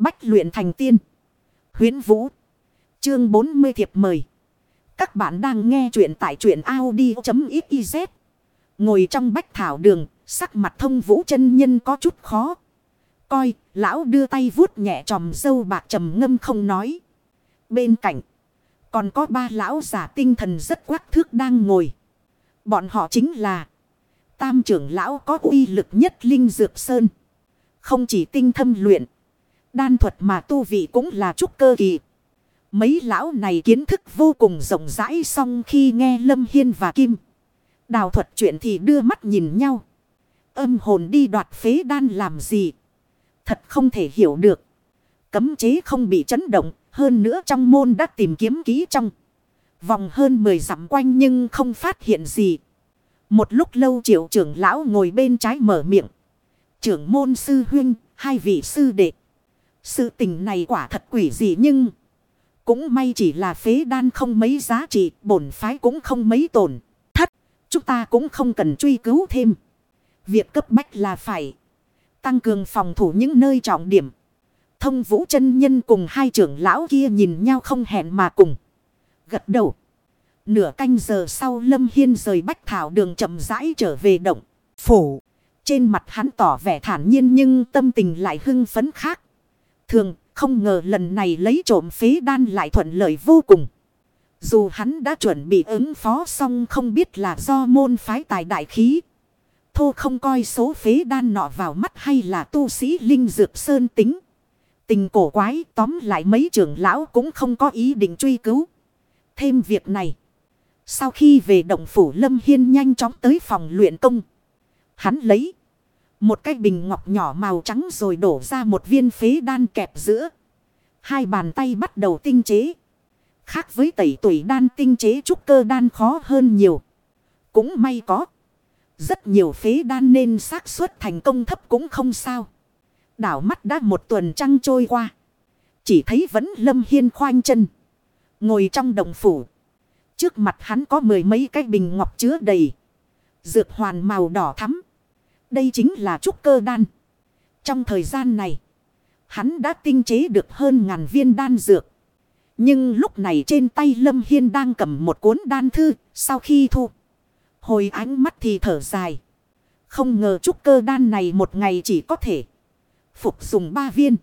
Bách luyện thành tiên. Huyến Vũ. Chương 40 thiệp mời. Các bạn đang nghe truyện tại truyện Audi.xyz. Ngồi trong bách thảo đường, sắc mặt thông vũ chân nhân có chút khó. Coi, lão đưa tay vuốt nhẹ tròm dâu bạc trầm ngâm không nói. Bên cạnh, còn có ba lão giả tinh thần rất quắc thước đang ngồi. Bọn họ chính là Tam trưởng lão có uy lực nhất Linh Dược Sơn. Không chỉ tinh thâm luyện. Đan thuật mà tu vị cũng là trúc cơ kỳ. Mấy lão này kiến thức vô cùng rộng rãi song khi nghe Lâm Hiên và Kim. Đào thuật chuyện thì đưa mắt nhìn nhau. Âm hồn đi đoạt phế đan làm gì? Thật không thể hiểu được. Cấm chế không bị chấn động. Hơn nữa trong môn đã tìm kiếm kỹ trong. Vòng hơn 10 dặm quanh nhưng không phát hiện gì. Một lúc lâu triệu trưởng lão ngồi bên trái mở miệng. Trưởng môn sư huynh, hai vị sư đệ. Sự tình này quả thật quỷ gì nhưng... Cũng may chỉ là phế đan không mấy giá trị, bổn phái cũng không mấy tổn. Thất, chúng ta cũng không cần truy cứu thêm. Việc cấp bách là phải tăng cường phòng thủ những nơi trọng điểm. Thông vũ chân nhân cùng hai trưởng lão kia nhìn nhau không hẹn mà cùng. Gật đầu. Nửa canh giờ sau Lâm Hiên rời Bách Thảo đường chậm rãi trở về động. Phủ. Trên mặt hắn tỏ vẻ thản nhiên nhưng tâm tình lại hưng phấn khác. Thường, không ngờ lần này lấy trộm phế đan lại thuận lợi vô cùng. Dù hắn đã chuẩn bị ứng phó xong không biết là do môn phái tài đại khí. Thô không coi số phế đan nọ vào mắt hay là tu sĩ linh dược sơn tính. Tình cổ quái, tóm lại mấy trưởng lão cũng không có ý định truy cứu. Thêm việc này. Sau khi về động phủ Lâm Hiên nhanh chóng tới phòng luyện công. Hắn lấy một cái bình ngọc nhỏ màu trắng rồi đổ ra một viên phế đan kẹp giữa. Hai bàn tay bắt đầu tinh chế. Khác với tẩy tuổi đan tinh chế trúc cơ đan khó hơn nhiều. Cũng may có. Rất nhiều phế đan nên xác suất thành công thấp cũng không sao. Đảo mắt đã một tuần trăng trôi qua. Chỉ thấy vẫn lâm hiên khoanh chân. Ngồi trong đồng phủ. Trước mặt hắn có mười mấy cái bình ngọc chứa đầy. Dược hoàn màu đỏ thắm. Đây chính là trúc cơ đan. Trong thời gian này. Hắn đã tinh chế được hơn ngàn viên đan dược. Nhưng lúc này trên tay Lâm Hiên đang cầm một cuốn đan thư. Sau khi thu. Hồi ánh mắt thì thở dài. Không ngờ trúc cơ đan này một ngày chỉ có thể. Phục dùng ba viên.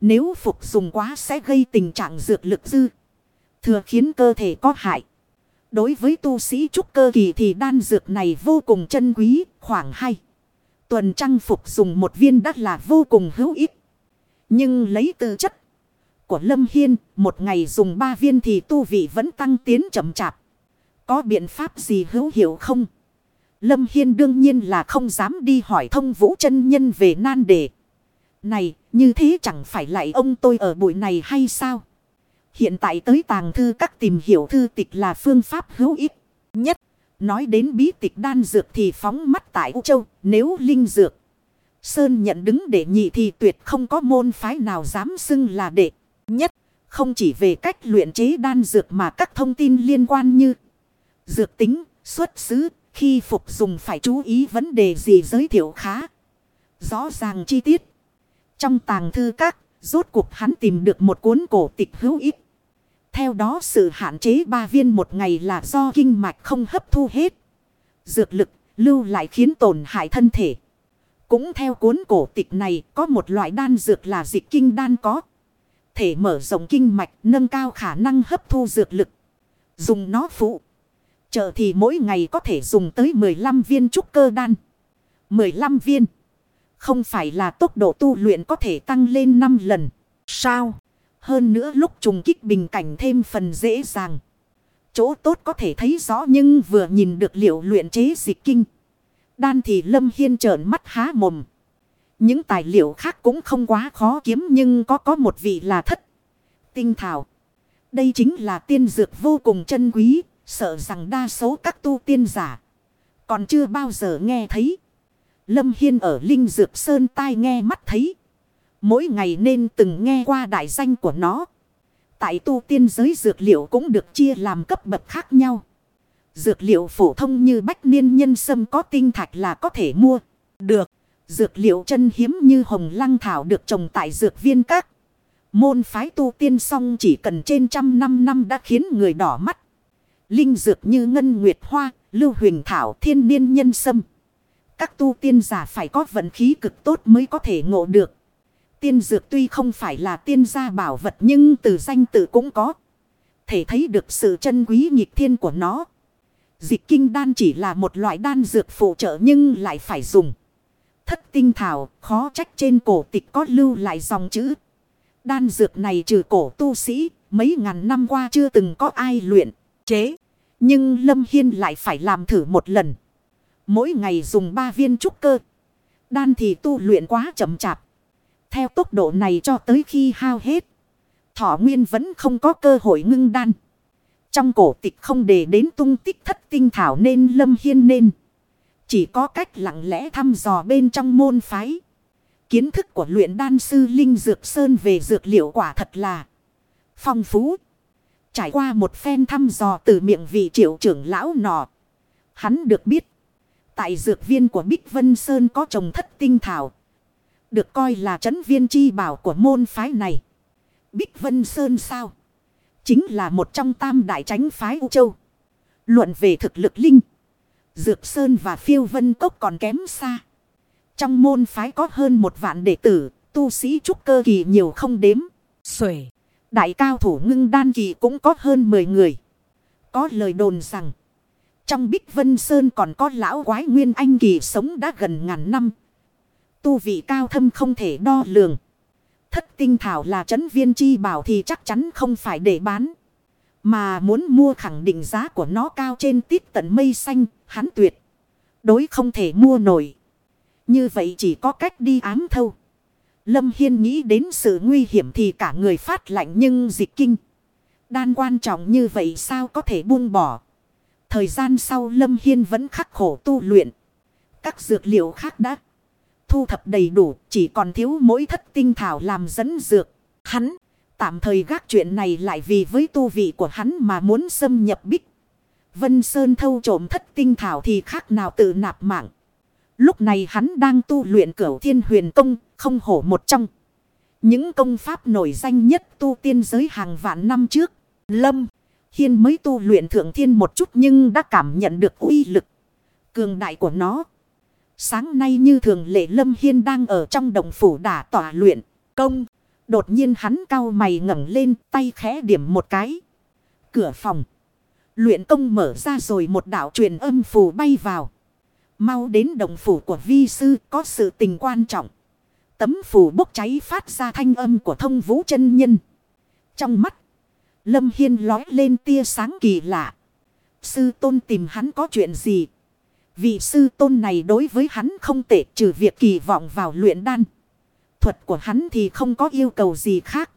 Nếu phục dùng quá sẽ gây tình trạng dược lực dư. Thừa khiến cơ thể có hại. Đối với tu sĩ trúc cơ kỳ thì đan dược này vô cùng chân quý, khoảng hay Tuần trăng phục dùng một viên đắt là vô cùng hữu ích. Nhưng lấy tư chất của Lâm Hiên, một ngày dùng ba viên thì tu vị vẫn tăng tiến chậm chạp. Có biện pháp gì hữu hiệu không? Lâm Hiên đương nhiên là không dám đi hỏi thông vũ chân nhân về nan đề. Này, như thế chẳng phải lại ông tôi ở buổi này hay sao? Hiện tại tới tàng thư các tìm hiểu thư tịch là phương pháp hữu ích. Nói đến bí tịch đan dược thì phóng mắt tại U Châu, nếu linh dược. Sơn nhận đứng để nhị thì tuyệt không có môn phái nào dám xưng là đệ nhất. Không chỉ về cách luyện chế đan dược mà các thông tin liên quan như dược tính, xuất xứ, khi phục dùng phải chú ý vấn đề gì giới thiệu khá. Rõ ràng chi tiết. Trong tàng thư các, rốt cuộc hắn tìm được một cuốn cổ tịch hữu ích. Theo đó sự hạn chế ba viên một ngày là do kinh mạch không hấp thu hết. Dược lực lưu lại khiến tổn hại thân thể. Cũng theo cuốn cổ tịch này, có một loại đan dược là dịch kinh đan có. Thể mở rộng kinh mạch, nâng cao khả năng hấp thu dược lực. Dùng nó phụ. Chợ thì mỗi ngày có thể dùng tới 15 viên trúc cơ đan. 15 viên. Không phải là tốc độ tu luyện có thể tăng lên 5 lần. Sao? Hơn nữa lúc trùng kích bình cảnh thêm phần dễ dàng. Chỗ tốt có thể thấy rõ nhưng vừa nhìn được liệu luyện chế dịch kinh. Đan thì Lâm Hiên trợn mắt há mồm. Những tài liệu khác cũng không quá khó kiếm nhưng có có một vị là thất. Tinh thảo. Đây chính là tiên dược vô cùng chân quý, sợ rằng đa số các tu tiên giả. Còn chưa bao giờ nghe thấy. Lâm Hiên ở Linh Dược Sơn tai nghe mắt thấy. Mỗi ngày nên từng nghe qua đại danh của nó. Tại tu tiên giới dược liệu cũng được chia làm cấp bậc khác nhau. Dược liệu phổ thông như bách niên nhân sâm có tinh thạch là có thể mua. Được. Dược liệu chân hiếm như hồng lăng thảo được trồng tại dược viên các. Môn phái tu tiên xong chỉ cần trên trăm năm năm đã khiến người đỏ mắt. Linh dược như ngân nguyệt hoa, lưu huỳnh thảo, thiên niên nhân sâm. Các tu tiên giả phải có vận khí cực tốt mới có thể ngộ được. Tiên dược tuy không phải là tiên gia bảo vật nhưng từ danh tự cũng có. Thể thấy được sự chân quý nhịp thiên của nó. Dịch kinh đan chỉ là một loại đan dược phụ trợ nhưng lại phải dùng. Thất tinh thảo, khó trách trên cổ tịch có lưu lại dòng chữ. Đan dược này trừ cổ tu sĩ, mấy ngàn năm qua chưa từng có ai luyện, chế. Nhưng Lâm Hiên lại phải làm thử một lần. Mỗi ngày dùng ba viên trúc cơ. Đan thì tu luyện quá chậm chạp. Theo tốc độ này cho tới khi hao hết. Thọ nguyên vẫn không có cơ hội ngưng đan. Trong cổ tịch không để đến tung tích thất tinh thảo nên Lâm Hiên nên. Chỉ có cách lặng lẽ thăm dò bên trong môn phái. Kiến thức của luyện đan sư Linh Dược Sơn về dược liệu quả thật là phong phú. Trải qua một phen thăm dò từ miệng vị triệu trưởng lão nọ. Hắn được biết. Tại dược viên của Bích Vân Sơn có trồng thất tinh thảo. Được coi là trấn viên chi bảo của môn phái này. Bích Vân Sơn sao? Chính là một trong tam đại tránh phái U Châu. Luận về thực lực linh. Dược Sơn và Phiêu Vân Cốc còn kém xa. Trong môn phái có hơn một vạn đệ tử, tu sĩ trúc cơ kỳ nhiều không đếm. Xuể, đại cao thủ ngưng đan kỳ cũng có hơn 10 người. Có lời đồn rằng, trong Bích Vân Sơn còn có lão quái nguyên anh kỳ sống đã gần ngàn năm. Tu vị cao thâm không thể đo lường. Thất tinh thảo là trấn viên chi bảo thì chắc chắn không phải để bán. Mà muốn mua khẳng định giá của nó cao trên tít tận mây xanh, hắn tuyệt. Đối không thể mua nổi. Như vậy chỉ có cách đi ám thâu. Lâm Hiên nghĩ đến sự nguy hiểm thì cả người phát lạnh nhưng dịch kinh. Đan quan trọng như vậy sao có thể buông bỏ. Thời gian sau Lâm Hiên vẫn khắc khổ tu luyện. Các dược liệu khác đã thu thập đầy đủ chỉ còn thiếu mỗi thất tinh thảo làm dẫn dược. Hắn tạm thời gác chuyện này lại vì với tu vị của hắn mà muốn xâm nhập bích. Vân Sơn thâu trộm thất tinh thảo thì khác nào tự nạp mạng. Lúc này hắn đang tu luyện cửu thiên huyền công, không hổ một trong. Những công pháp nổi danh nhất tu tiên giới hàng vạn năm trước. Lâm, Hiên mới tu luyện thượng thiên một chút nhưng đã cảm nhận được uy lực. Cường đại của nó. Sáng nay như thường lệ Lâm Hiên đang ở trong đồng phủ đả tỏa luyện, công. Đột nhiên hắn cao mày ngẩng lên, tay khẽ điểm một cái. Cửa phòng. Luyện công mở ra rồi một đạo truyền âm phù bay vào. Mau đến đồng phủ của vi sư, có sự tình quan trọng. Tấm phù bốc cháy phát ra thanh âm của thông vũ chân nhân. Trong mắt. Lâm Hiên lói lên tia sáng kỳ lạ. Sư tôn tìm hắn có chuyện gì? Vị sư tôn này đối với hắn không tệ trừ việc kỳ vọng vào luyện đan. Thuật của hắn thì không có yêu cầu gì khác.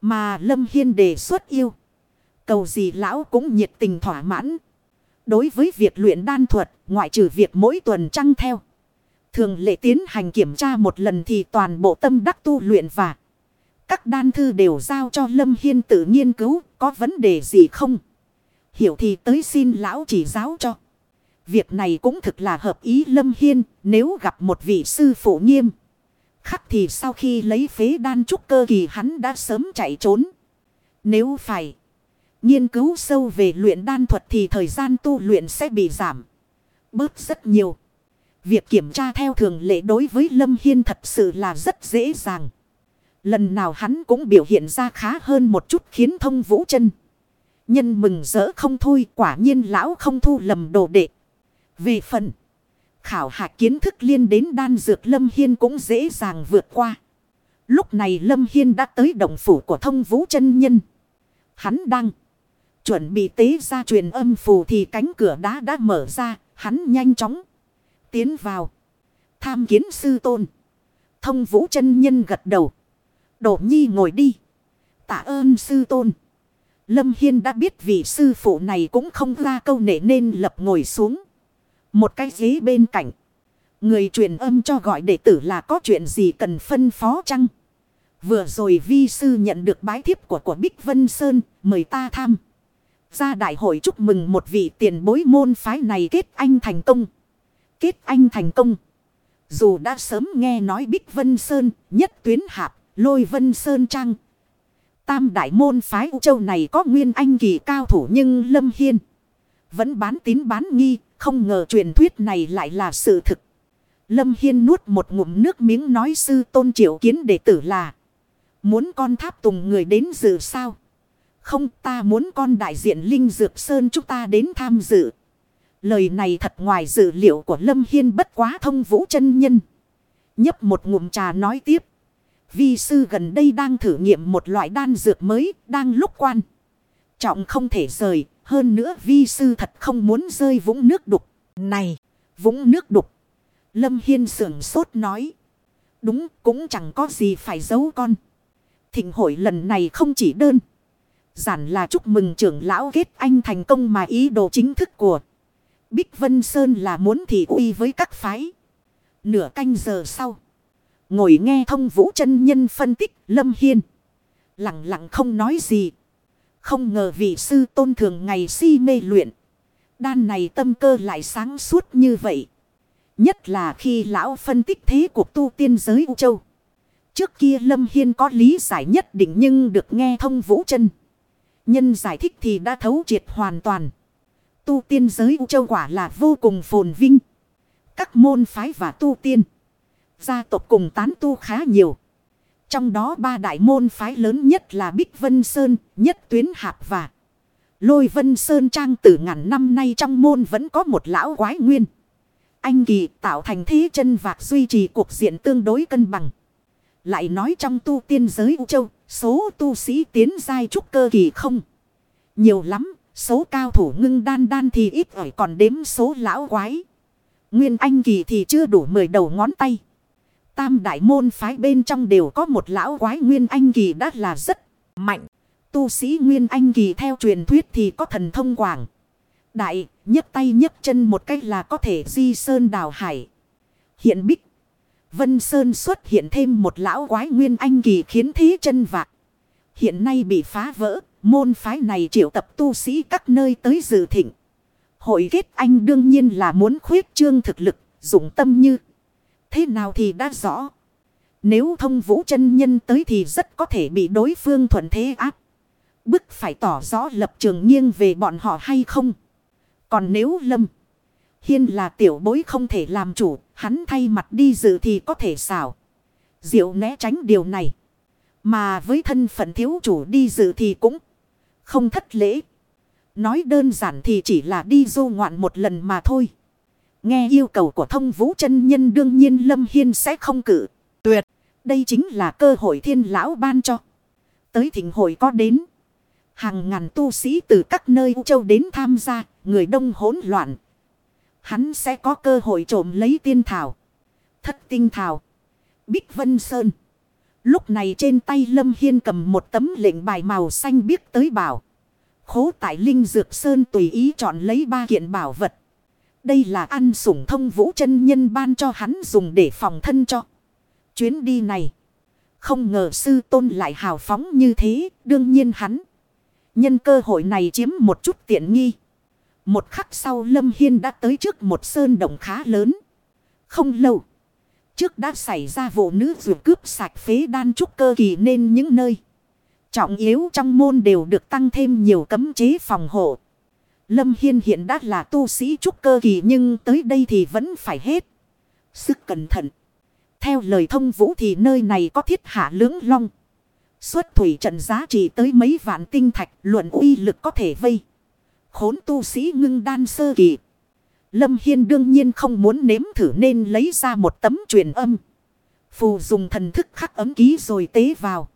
Mà Lâm Hiên đề xuất yêu. Cầu gì lão cũng nhiệt tình thỏa mãn. Đối với việc luyện đan thuật, ngoại trừ việc mỗi tuần trăng theo. Thường lệ tiến hành kiểm tra một lần thì toàn bộ tâm đắc tu luyện và các đan thư đều giao cho Lâm Hiên tự nghiên cứu, có vấn đề gì không? Hiểu thì tới xin lão chỉ giáo cho. Việc này cũng thực là hợp ý Lâm Hiên, nếu gặp một vị sư phụ nghiêm. Khắc thì sau khi lấy phế đan trúc cơ kỳ hắn đã sớm chạy trốn. Nếu phải nghiên cứu sâu về luyện đan thuật thì thời gian tu luyện sẽ bị giảm. Bớt rất nhiều. Việc kiểm tra theo thường lệ đối với Lâm Hiên thật sự là rất dễ dàng. Lần nào hắn cũng biểu hiện ra khá hơn một chút khiến thông vũ chân. Nhân mừng rỡ không thôi quả nhiên lão không thu lầm đồ đệ. Về phần khảo hạch kiến thức liên đến đan dược Lâm Hiên cũng dễ dàng vượt qua. Lúc này Lâm Hiên đã tới động phủ của thông vũ chân nhân. Hắn đang chuẩn bị tế ra truyền âm phù thì cánh cửa đá đã mở ra, hắn nhanh chóng tiến vào. Tham kiến sư tôn. Thông vũ chân nhân gật đầu. Đổ nhi ngồi đi. Tạ ơn sư tôn. Lâm Hiên đã biết vị sư phụ này cũng không ra câu nệ nên lập ngồi xuống. Một cái ghế bên cạnh. Người truyền âm cho gọi đệ tử là có chuyện gì cần phân phó chăng? Vừa rồi vi sư nhận được bái thiếp của của Bích Vân Sơn, mời ta tham. Ra đại hội chúc mừng một vị tiền bối môn phái này kết anh thành công. Kết anh thành công. Dù đã sớm nghe nói Bích Vân Sơn, nhất tuyến hạp, lôi Vân Sơn Trăng. tam đại môn phái U Châu này có nguyên anh kỳ cao thủ nhưng Lâm Hiên vẫn bán tín bán nghi, không ngờ truyền thuyết này lại là sự thực. Lâm Hiên nuốt một ngụm nước miếng nói sư tôn triệu kiến đệ tử là muốn con tháp tùng người đến dự sao? Không ta muốn con đại diện Linh Dược Sơn chúng ta đến tham dự. Lời này thật ngoài dự liệu của Lâm Hiên bất quá thông vũ chân nhân. Nhấp một ngụm trà nói tiếp. Vi sư gần đây đang thử nghiệm một loại đan dược mới, đang lúc quan. Trọng không thể rời, hơn nữa vi sư thật không muốn rơi vũng nước đục. Này, vũng nước đục. Lâm Hiên sưởng sốt nói. Đúng, cũng chẳng có gì phải giấu con. Thịnh hội lần này không chỉ đơn. Giản là chúc mừng trưởng lão kết anh thành công mà ý đồ chính thức của Bích Vân Sơn là muốn thị uy với các phái. Nửa canh giờ sau. Ngồi nghe thông vũ chân nhân phân tích Lâm Hiên. Lặng lặng không nói gì. Không ngờ vị sư tôn thường ngày si mê luyện. Đan này tâm cơ lại sáng suốt như vậy. Nhất là khi lão phân tích thế cuộc tu tiên giới U Châu. Trước kia Lâm Hiên có lý giải nhất định nhưng được nghe thông vũ chân. Nhân giải thích thì đã thấu triệt hoàn toàn. Tu tiên giới U Châu quả là vô cùng phồn vinh. Các môn phái và tu tiên. Gia tộc cùng tán tu khá nhiều. Trong đó ba đại môn phái lớn nhất là Bích Vân Sơn, Nhất Tuyến Hạp và Lôi Vân Sơn Trang từ ngàn năm nay trong môn vẫn có một lão quái nguyên. Anh kỳ tạo thành thế chân vạc duy trì cuộc diện tương đối cân bằng. Lại nói trong tu tiên giới U Châu, số tu sĩ tiến giai trúc cơ kỳ không. Nhiều lắm, số cao thủ ngưng đan đan thì ít ỏi còn đếm số lão quái. Nguyên anh kỳ thì chưa đủ 10 đầu ngón tay. Tam đại môn phái bên trong đều có một lão quái Nguyên Anh Kỳ đã là rất mạnh. Tu sĩ Nguyên Anh Kỳ theo truyền thuyết thì có thần thông quảng. Đại, nhấc tay nhấc chân một cách là có thể di sơn đào hải. Hiện bích. Vân Sơn xuất hiện thêm một lão quái Nguyên Anh Kỳ khiến thế chân vạc. Hiện nay bị phá vỡ, môn phái này triệu tập tu sĩ các nơi tới dự thịnh. Hội kết anh đương nhiên là muốn khuyết trương thực lực, dụng tâm như. Thế nào thì đã rõ. Nếu thông vũ chân nhân tới thì rất có thể bị đối phương thuận thế áp. Bức phải tỏ rõ lập trường nghiêng về bọn họ hay không. Còn nếu lâm. Hiên là tiểu bối không thể làm chủ. Hắn thay mặt đi dự thì có thể xảo. Diệu né tránh điều này. Mà với thân phận thiếu chủ đi dự thì cũng không thất lễ. Nói đơn giản thì chỉ là đi du ngoạn một lần mà thôi. Nghe yêu cầu của thông vũ chân nhân đương nhiên Lâm Hiên sẽ không cử. Tuyệt. Đây chính là cơ hội thiên lão ban cho. Tới thỉnh hội có đến. Hàng ngàn tu sĩ từ các nơi U Châu đến tham gia. Người đông hỗn loạn. Hắn sẽ có cơ hội trộm lấy tiên thảo. Thất tinh thảo. Bích Vân Sơn. Lúc này trên tay Lâm Hiên cầm một tấm lệnh bài màu xanh biếc tới bảo. Khố tại Linh Dược Sơn tùy ý chọn lấy ba kiện bảo vật. Đây là ăn sủng thông vũ chân nhân ban cho hắn dùng để phòng thân cho. Chuyến đi này. Không ngờ sư tôn lại hào phóng như thế. Đương nhiên hắn. Nhân cơ hội này chiếm một chút tiện nghi. Một khắc sau Lâm Hiên đã tới trước một sơn động khá lớn. Không lâu. Trước đã xảy ra vụ nữ dù cướp sạch phế đan trúc cơ kỳ nên những nơi. Trọng yếu trong môn đều được tăng thêm nhiều cấm chế phòng hộ. Lâm Hiên hiện đã là tu sĩ trúc cơ kỳ nhưng tới đây thì vẫn phải hết. Sức cẩn thận. Theo lời thông vũ thì nơi này có thiết hạ lưỡng long. Xuất thủy trận giá trị tới mấy vạn tinh thạch luận uy lực có thể vây. Khốn tu sĩ ngưng đan sơ kỳ. Lâm Hiên đương nhiên không muốn nếm thử nên lấy ra một tấm truyền âm. Phù dùng thần thức khắc ấm ký rồi tế vào.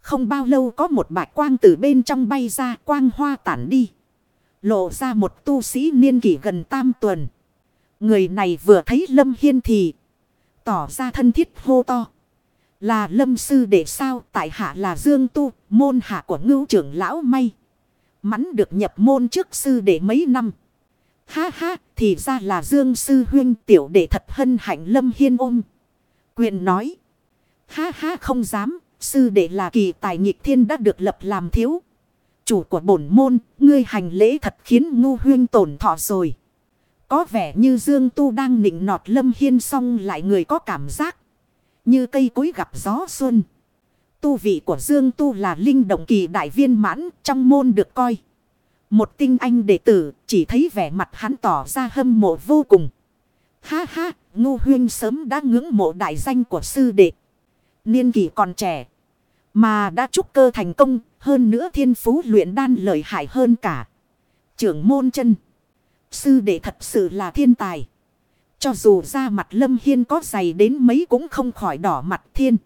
Không bao lâu có một bạch quang từ bên trong bay ra, quang hoa tản đi. Lộ ra một tu sĩ niên kỷ gần tam tuần. Người này vừa thấy Lâm Hiên thì tỏ ra thân thiết hô to. Là Lâm Sư để sao tại hạ là Dương Tu, môn hạ của ngưu trưởng lão may. Mắn được nhập môn trước sư để mấy năm. Ha ha, thì ra là Dương Sư Huyên tiểu đệ thật hân hạnh Lâm Hiên ôm. Quyền nói. Ha ha không dám, sư đệ là kỳ tài nghịch thiên đã được lập làm thiếu chủ của bổn môn, ngươi hành lễ thật khiến ngu huyên tổn thọ rồi. Có vẻ như Dương Tu đang nịnh nọt Lâm Hiên xong lại người có cảm giác như cây cối gặp gió xuân. Tu vị của Dương Tu là linh động kỳ đại viên mãn trong môn được coi. Một tinh anh đệ tử chỉ thấy vẻ mặt hắn tỏ ra hâm mộ vô cùng. Ha ha, ngu huyên sớm đã ngưỡng mộ đại danh của sư đệ. Niên kỳ còn trẻ. Mà đã trúc cơ thành công, hơn nữa thiên phú luyện đan lợi hại hơn cả. Trưởng môn chân. Sư đệ thật sự là thiên tài. Cho dù ra mặt lâm hiên có dày đến mấy cũng không khỏi đỏ mặt thiên.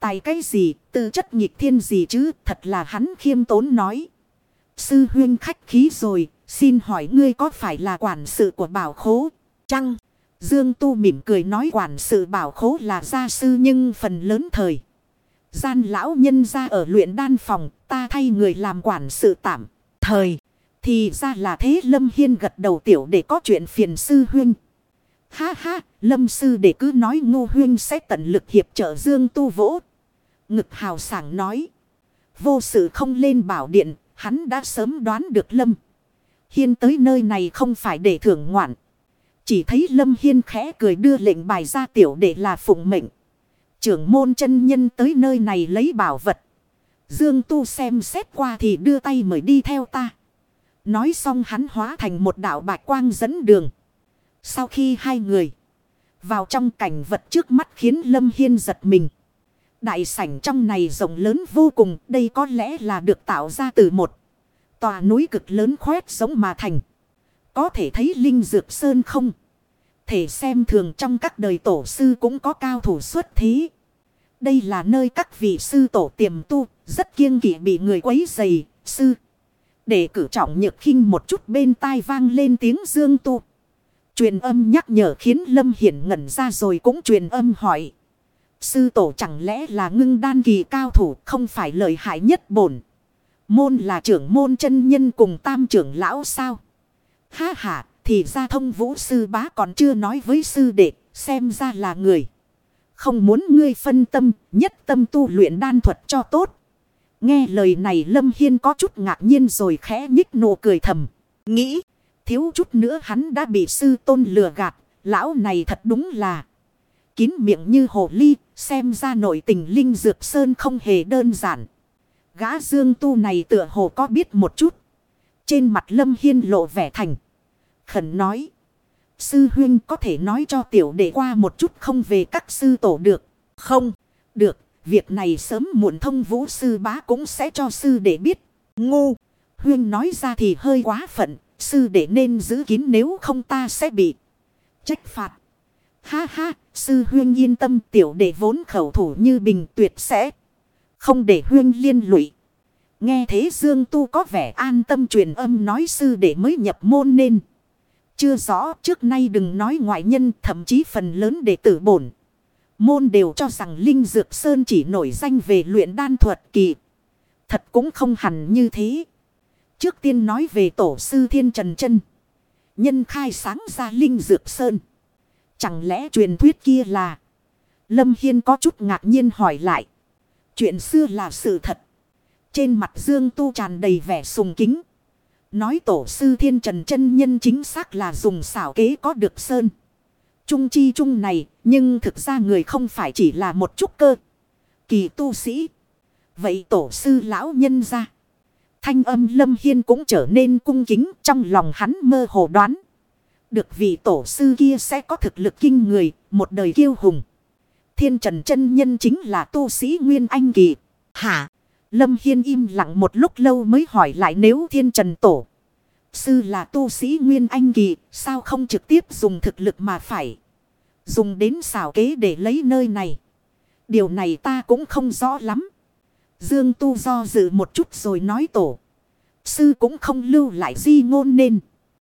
Tài cái gì, tư chất nhịp thiên gì chứ, thật là hắn khiêm tốn nói. Sư huyên khách khí rồi, xin hỏi ngươi có phải là quản sự của bảo khố, chăng? Dương Tu mỉm cười nói quản sự bảo khố là gia sư nhưng phần lớn thời. Gian lão nhân ra ở luyện đan phòng, ta thay người làm quản sự tạm. Thời, thì ra là thế Lâm Hiên gật đầu tiểu để có chuyện phiền sư huyên. Ha ha, Lâm sư để cứ nói ngô huyên sẽ tận lực hiệp trợ Dương Tu vỗ. Ngực hào sảng nói. Vô sự không lên bảo điện, hắn đã sớm đoán được Lâm. Hiên tới nơi này không phải để thưởng ngoạn. Chỉ thấy Lâm Hiên khẽ cười đưa lệnh bài ra tiểu đệ là phụng mệnh. Trưởng môn chân nhân tới nơi này lấy bảo vật. Dương Tu xem xét qua thì đưa tay mời đi theo ta. Nói xong hắn hóa thành một đạo bạch quang dẫn đường. Sau khi hai người vào trong cảnh vật trước mắt khiến Lâm Hiên giật mình. Đại sảnh trong này rộng lớn vô cùng, đây có lẽ là được tạo ra từ một tòa núi cực lớn khoét giống mà thành. Có thể thấy Linh Dược Sơn không? Thể xem thường trong các đời tổ sư cũng có cao thủ xuất thí. Đây là nơi các vị sư tổ tiềm tu, rất kiêng kỵ bị người quấy dày, sư. Để cử trọng nhược khinh một chút bên tai vang lên tiếng dương tu. Truyền âm nhắc nhở khiến Lâm Hiển ngẩn ra rồi cũng truyền âm hỏi. Sư tổ chẳng lẽ là ngưng đan kỳ cao thủ không phải lợi hại nhất bổn. Môn là trưởng môn chân nhân cùng tam trưởng lão sao? Ha ha, thì ra thông vũ sư bá còn chưa nói với sư đệ, xem ra là người. Không muốn ngươi phân tâm, nhất tâm tu luyện đan thuật cho tốt. Nghe lời này Lâm Hiên có chút ngạc nhiên rồi khẽ nhích nụ cười thầm. Nghĩ, thiếu chút nữa hắn đã bị sư tôn lừa gạt, lão này thật đúng là kín miệng như hồ ly, xem ra nội tình linh dược sơn không hề đơn giản. Gã dương tu này tựa hồ có biết một chút. Trên mặt lâm hiên lộ vẻ thành. Khẩn nói. Sư huynh có thể nói cho tiểu đệ qua một chút không về các sư tổ được. Không, được. Việc này sớm muộn thông vũ sư bá cũng sẽ cho sư đệ biết. Ngu. huynh nói ra thì hơi quá phận. Sư đệ nên giữ kín nếu không ta sẽ bị trách phạt. Ha ha, sư huyên yên tâm tiểu đệ vốn khẩu thủ như bình tuyệt sẽ. Không để huyên liên lụy. Nghe thế Dương Tu có vẻ an tâm truyền âm nói sư đệ mới nhập môn nên. Chưa rõ, trước nay đừng nói ngoại nhân, thậm chí phần lớn đệ tử bổn. Môn đều cho rằng Linh Dược Sơn chỉ nổi danh về luyện đan thuật kỳ. Thật cũng không hẳn như thế. Trước tiên nói về tổ sư Thiên Trần chân Nhân khai sáng ra Linh Dược Sơn. Chẳng lẽ truyền thuyết kia là... Lâm Hiên có chút ngạc nhiên hỏi lại. Chuyện xưa là sự thật. Trên mặt Dương Tu tràn đầy vẻ sùng kính. Nói tổ sư thiên trần chân nhân chính xác là dùng xảo kế có được sơn. Trung chi trung này, nhưng thực ra người không phải chỉ là một chút cơ. Kỳ tu sĩ. Vậy tổ sư lão nhân ra. Thanh âm lâm hiên cũng trở nên cung kính trong lòng hắn mơ hồ đoán. Được vị tổ sư kia sẽ có thực lực kinh người, một đời kiêu hùng. Thiên trần chân nhân chính là tu sĩ Nguyên Anh Kỳ. Hả? Lâm Hiên im lặng một lúc lâu mới hỏi lại nếu thiên trần tổ. Sư là tu sĩ Nguyên Anh Kỳ, sao không trực tiếp dùng thực lực mà phải. Dùng đến xảo kế để lấy nơi này. Điều này ta cũng không rõ lắm. Dương tu do dự một chút rồi nói tổ. Sư cũng không lưu lại di ngôn nên.